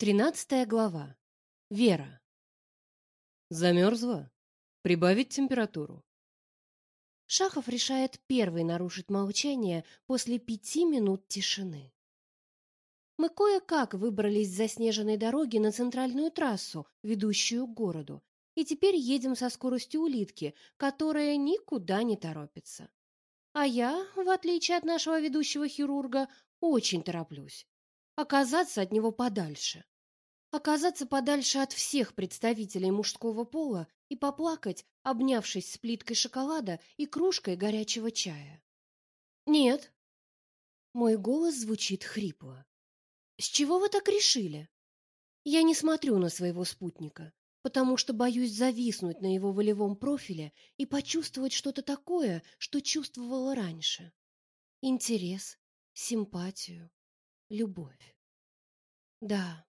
Тринадцатая глава. Вера. Замерзла? Прибавить температуру? Шахов решает первый нарушить молчание после пяти минут тишины. Мы кое-как выбрались с заснеженной дороги на центральную трассу, ведущую к городу, и теперь едем со скоростью улитки, которая никуда не торопится. А я, в отличие от нашего ведущего хирурга, очень тороплюсь. Оказаться от него подальше оказаться подальше от всех представителей мужского пола и поплакать, обнявшись с плиткой шоколада и кружкой горячего чая. Нет. Мой голос звучит хрипло. С чего вы так решили? Я не смотрю на своего спутника, потому что боюсь зависнуть на его волевом профиле и почувствовать что-то такое, что чувствовала раньше. Интерес, симпатию, любовь. Да,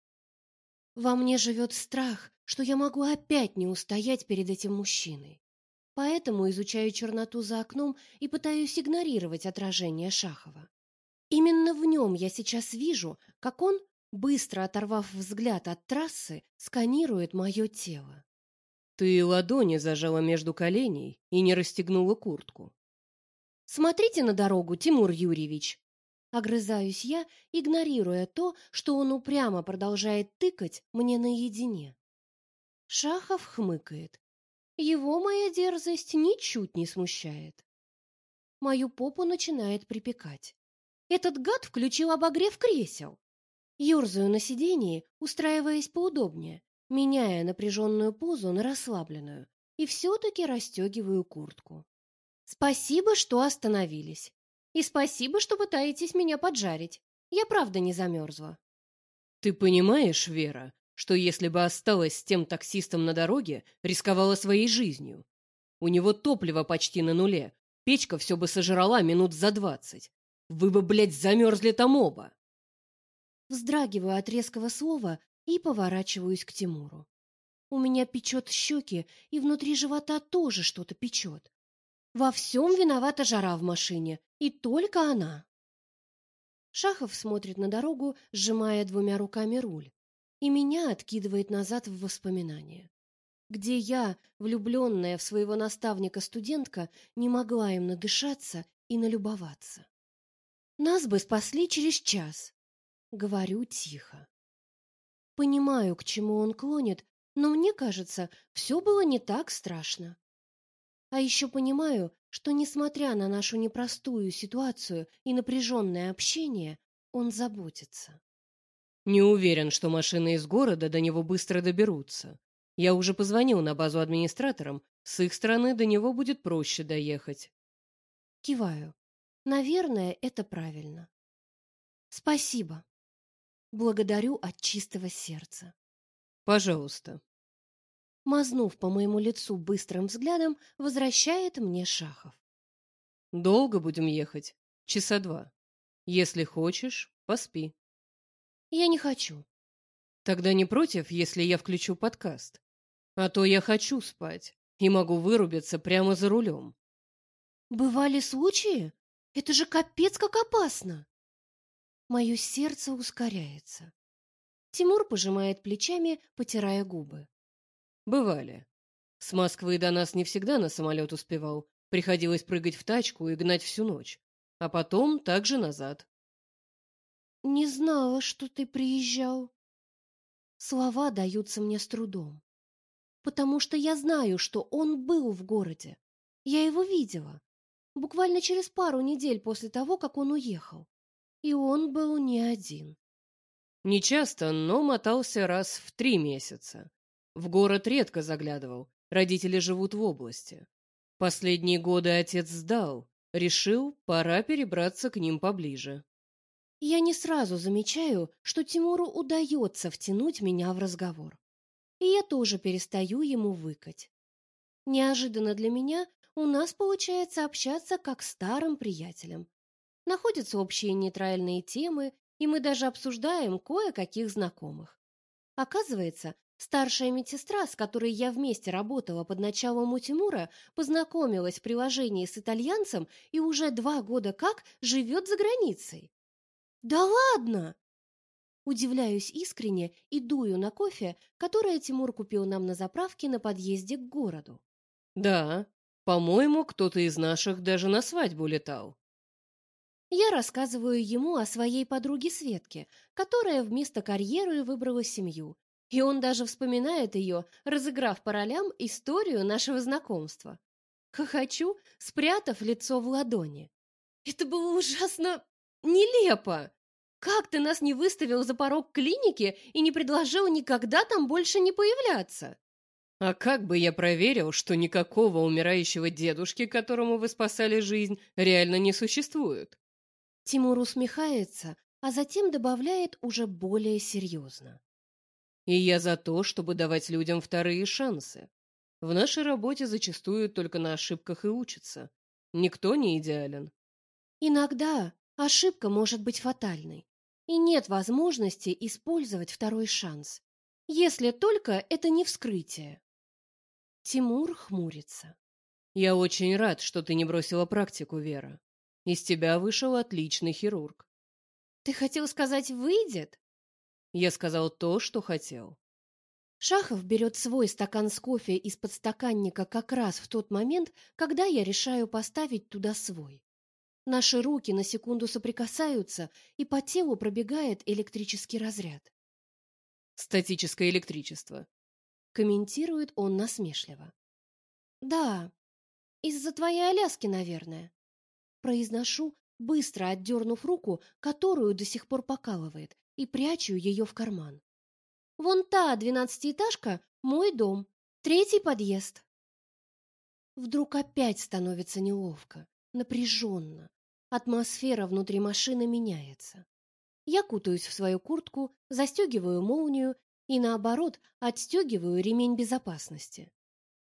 во мне живет страх, что я могу опять не устоять перед этим мужчиной. Поэтому изучаю черноту за окном и пытаюсь игнорировать отражение Шахова. Именно в нем я сейчас вижу, как он, быстро оторвав взгляд от трассы, сканирует мое тело. Ты ладони зажала между коленей и не расстегнула куртку. Смотрите на дорогу, Тимур Юрьевич, Огрызаюсь я, игнорируя то, что он упрямо продолжает тыкать мне наедине. Шахов хмыкает. Его моя дерзость ничуть не смущает. Мою попу начинает припекать. Этот гад включил обогрев кресел. Ёрзаю на сиденье, устраиваясь поудобнее, меняя напряженную позу на расслабленную, и все-таки расстегиваю куртку. Спасибо, что остановились. И спасибо, что пытаетесь меня поджарить. Я правда не замерзла. Ты понимаешь, Вера, что если бы осталась с тем таксистом на дороге, рисковала своей жизнью? У него топливо почти на нуле. Печка все бы сожрала минут за двадцать. Вы бы, блядь, замерзли там оба. Вздрагиваю от резкого слова и поворачиваюсь к Тимуру. У меня печет щеки, и внутри живота тоже что-то печет. Во всем виновата жара в машине, и только она. Шахов смотрит на дорогу, сжимая двумя руками руль, и меня откидывает назад в воспоминания, где я, влюбленная в своего наставника-студентка, не могла им надышаться и налюбоваться. Нас бы спасли через час, говорю тихо. Понимаю, к чему он клонит, но мне кажется, все было не так страшно. А еще понимаю, что, несмотря на нашу непростую ситуацию и напряженное общение, он заботится. Не уверен, что машины из города до него быстро доберутся. Я уже позвонил на базу администраторам, с их стороны до него будет проще доехать. Киваю. Наверное, это правильно. Спасибо. Благодарю от чистого сердца. Пожалуйста мазнув по моему лицу быстрым взглядом, возвращает мне Шахов. Долго будем ехать? Часа два. Если хочешь, поспи. Я не хочу. Тогда не против, если я включу подкаст. А то я хочу спать и могу вырубиться прямо за рулем. Бывали случаи? Это же капец как опасно. Мое сердце ускоряется. Тимур пожимает плечами, потирая губы. Бывали. С Москвы до нас не всегда на самолет успевал. Приходилось прыгать в тачку и гнать всю ночь. А потом также назад. Не знала, что ты приезжал. Слова даются мне с трудом. Потому что я знаю, что он был в городе. Я его видела. Буквально через пару недель после того, как он уехал. И он был не один. Не часто, но мотался раз в три месяца. В город редко заглядывал, родители живут в области. Последние годы отец сдал, решил, пора перебраться к ним поближе. Я не сразу замечаю, что Тимуру удается втянуть меня в разговор. И я тоже перестаю ему выкать. Неожиданно для меня у нас получается общаться как старым приятелям. Находятся общие нейтральные темы, и мы даже обсуждаем кое-каких знакомых. Оказывается, Старшая медсестра, с которой я вместе работала под началом у Тимура, познакомилась в приложении с итальянцем и уже два года как живет за границей. Да ладно! Удивляюсь искренне и дую на кофе, которое Тимур купил нам на заправке на подъезде к городу. Да, по-моему, кто-то из наших даже на свадьбу летал. Я рассказываю ему о своей подруге Светке, которая вместо карьеры выбрала семью, и он даже вспоминает ее, разыграв по ролям историю нашего знакомства. Хохочу, спрятав лицо в ладони. Это было ужасно нелепо. Как ты нас не выставил за порог клиники и не предложил никогда там больше не появляться? А как бы я проверил, что никакого умирающего дедушки, которому вы спасали жизнь, реально не существует? Тимур усмехается, а затем добавляет уже более серьезно. И я за то, чтобы давать людям вторые шансы. В нашей работе зачастую только на ошибках и учатся. Никто не идеален. Иногда ошибка может быть фатальной, и нет возможности использовать второй шанс, если только это не вскрытие. Тимур хмурится. Я очень рад, что ты не бросила практику, Вера. Из тебя вышел отличный хирург. Ты хотел сказать выйдет? Я сказал то, что хотел. Шахов берет свой стакан с кофе из подстаканника как раз в тот момент, когда я решаю поставить туда свой. Наши руки на секунду соприкасаются, и по телу пробегает электрический разряд. Статическое электричество. Комментирует он насмешливо. Да, из-за твоей Аляски, наверное. Произношу, быстро отдернув руку, которую до сих пор покалывает, и прячу ее в карман. Вон та двенадцатиэтажка — мой дом, третий подъезд. Вдруг опять становится неловко напряженно. Атмосфера внутри машины меняется. Я кутаюсь в свою куртку, застегиваю молнию и, наоборот, отстегиваю ремень безопасности.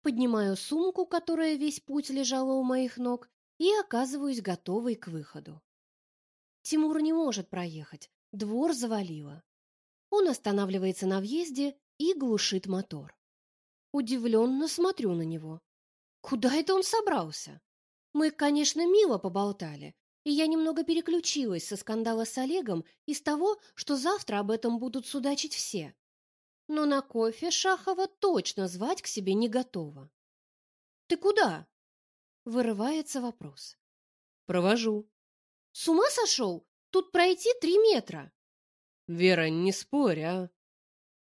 Поднимаю сумку, которая весь путь лежала у моих ног, и оказываюсь готовой к выходу. Тимур не может проехать, двор завалило. Он останавливается на въезде и глушит мотор. Удивленно смотрю на него. Куда это он собрался? Мы, конечно, мило поболтали, и я немного переключилась со скандала с Олегом из того, что завтра об этом будут судачить все. Но на кофе Шахова точно звать к себе не готова. «Ты куда?» — вырывается вопрос. «Провожу». «С ума сошел? Тут пройти три метра!» «Вера, не спорь, а!»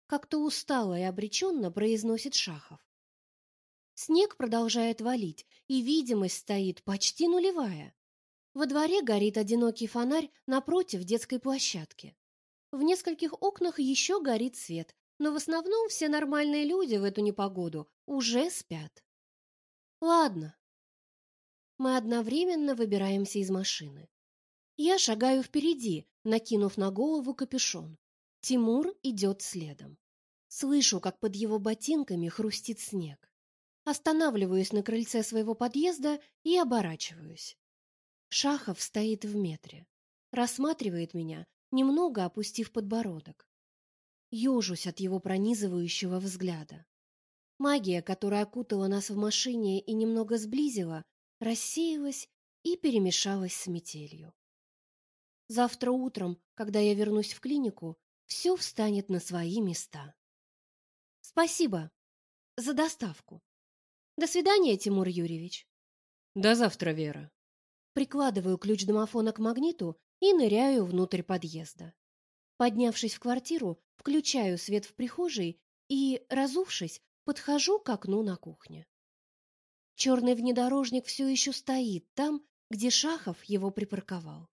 Как-то устало и обреченно произносит Шахов. Снег продолжает валить, и видимость стоит почти нулевая. Во дворе горит одинокий фонарь напротив детской площадки. В нескольких окнах еще горит свет, но в основном все нормальные люди в эту непогоду уже спят. Ладно. Мы одновременно выбираемся из машины. Я шагаю впереди, накинув на голову капюшон. Тимур идет следом. Слышу, как под его ботинками хрустит снег. Останавливаюсь на крыльце своего подъезда и оборачиваюсь. Шахов стоит в метре, рассматривает меня, немного опустив подбородок. Ёжусь от его пронизывающего взгляда. Магия, которая окутала нас в машине и немного сблизила, рассеялась и перемешалась с метелью. Завтра утром, когда я вернусь в клинику, все встанет на свои места. Спасибо за доставку. До свидания, Тимур Юрьевич. До завтра, Вера. Прикладываю ключ домофона к магниту и ныряю внутрь подъезда. Поднявшись в квартиру, включаю свет в прихожей и, разувшись, подхожу к окну на кухне. Черный внедорожник все еще стоит там, где Шахов его припарковал.